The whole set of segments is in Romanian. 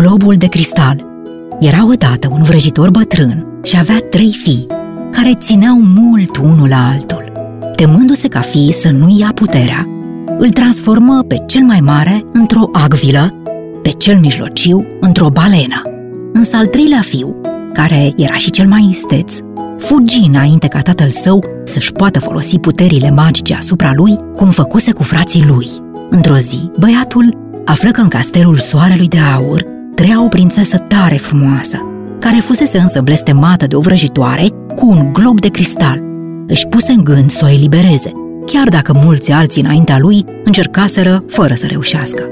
Globul de cristal Era odată un vrăjitor bătrân și avea trei fii, care țineau mult unul la altul. Temându-se ca fiii să nu ia puterea, îl transformă pe cel mai mare într-o agvilă, pe cel mijlociu într-o balenă. Însă al treilea fiu, care era și cel mai isteț, fugi înainte ca tatăl său să-și poată folosi puterile magice asupra lui, cum făcuse cu frații lui. Într-o zi, băiatul află că în castelul soarelui de aur trăia o prințesă tare frumoasă, care fusese însă blestemată de o vrăjitoare cu un glob de cristal. Își puse în gând să o elibereze, chiar dacă mulți alții înaintea lui încercaseră fără să reușească.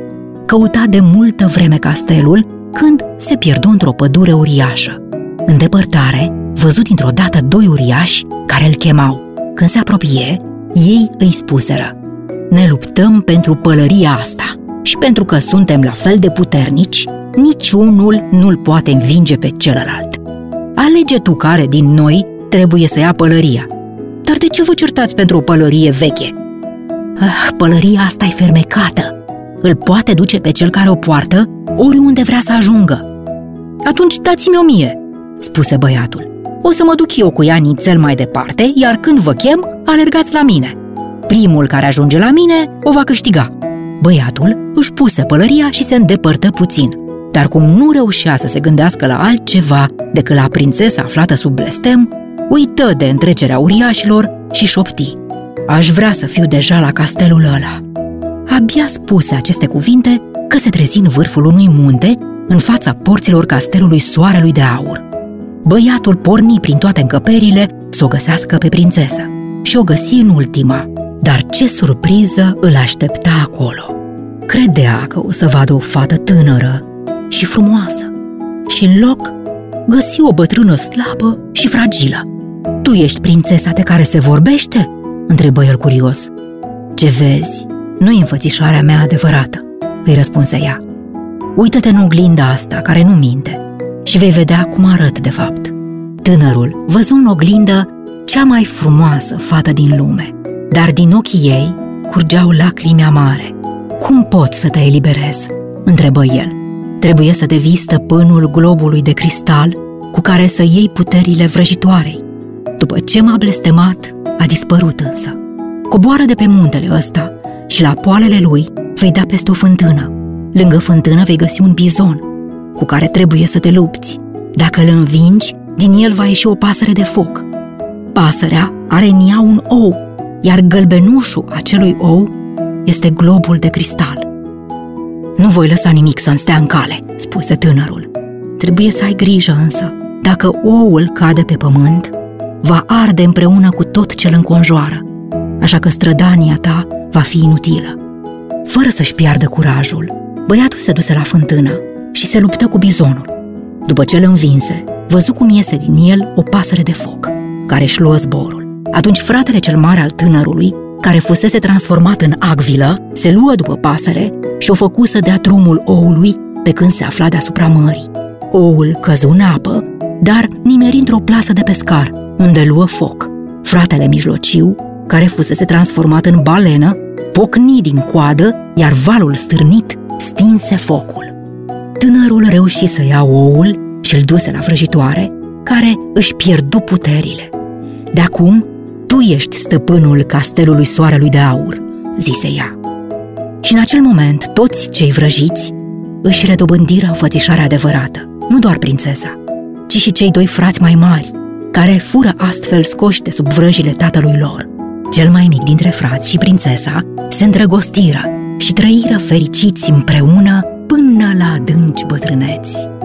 Căuta de multă vreme castelul când se pierdu într-o pădure uriașă. În depărtare, văzut dintr-o dată doi uriași care îl chemau. Când se apropie, ei îi spuseră Ne luptăm pentru pălăria asta și pentru că suntem la fel de puternici, niciunul nu-l poate învinge pe celălalt. Alege tu care din noi trebuie să ia pălăria. Dar de ce vă certați pentru o pălărie veche? Ah, pălăria asta e fermecată. Îl poate duce pe cel care o poartă oriunde vrea să ajungă. Atunci dați-mi o mie, spuse băiatul. O să mă duc eu cu ea nițel mai departe, iar când vă chem, alergați la mine. Primul care ajunge la mine o va câștiga. Băiatul își puse pălăria și se îndepărtă puțin. Dar cum nu reușea să se gândească la altceva decât la prințesa aflată sub blestem, uită de întrecerea uriașilor și șopti. Aș vrea să fiu deja la castelul ăla. Abia spuse aceste cuvinte că se trezi în vârful unui munte în fața porților castelului Soarelui de Aur. Băiatul porni prin toate încăperile să o găsească pe prințesă și o găsi în ultima. Dar ce surpriză îl aștepta acolo! Credea că o să vadă o fată tânără și frumoasă și în loc găsi o bătrână slabă și fragilă. Tu ești prințesa de care se vorbește?" întrebă el curios. Ce vezi, nu e înfățișarea mea adevărată, îi răspunse ea. Uită-te în oglinda asta, care nu minte, și vei vedea cum arăt de fapt. Tânărul văzu în oglindă cea mai frumoasă fată din lume, dar din ochii ei curgeau lacrimi amare. Cum pot să te eliberez?" întrebă el. Trebuie să devii stăpânul globului de cristal cu care să iei puterile vrăjitoarei. După ce m-a blestemat, a dispărut însă. Coboară de pe muntele ăsta și la poalele lui vei da peste o fântână. Lângă fântână vei găsi un bizon cu care trebuie să te lupți. Dacă îl învingi, din el va ieși o pasăre de foc. Pasărea are în ea un ou, iar gălbenușul acelui ou este globul de cristal. Nu voi lăsa nimic să-mi stea în cale, spuse tânărul. Trebuie să ai grijă însă. Dacă oul cade pe pământ, va arde împreună cu tot ce îl înconjoară, așa că strădania ta va fi inutilă. Fără să-și piardă curajul, băiatul se duse la fântână și se luptă cu bizonul. După ce îl învinse, văzu cum iese din el o pasăre de foc, care își luă zborul. Atunci fratele cel mare al tânărului, care fusese transformat în agvilă, se luă după pasăre și o făcu să dea drumul oului pe când se afla deasupra mării. Oul căzu în apă, dar nimeri într-o plasă de pescar, unde luă foc. Fratele mijlociu, care fusese transformat în balenă, pocni din coadă, iar valul stârnit stinse focul. Tânărul reuși să ia oul și îl duse la vrăjitoare, care își pierdu puterile. De acum, tu ești stăpânul castelului soarelui de aur, zise ea. Și în acel moment, toți cei vrăjiți își redobândiră înfățișarea adevărată, nu doar prințesa, ci și cei doi frați mai mari, care fură astfel scoși de sub vrăjile tatălui lor. Cel mai mic dintre frați și prințesa se îndrăgostiră și trăiră fericiți împreună până la adânci bătrâneți.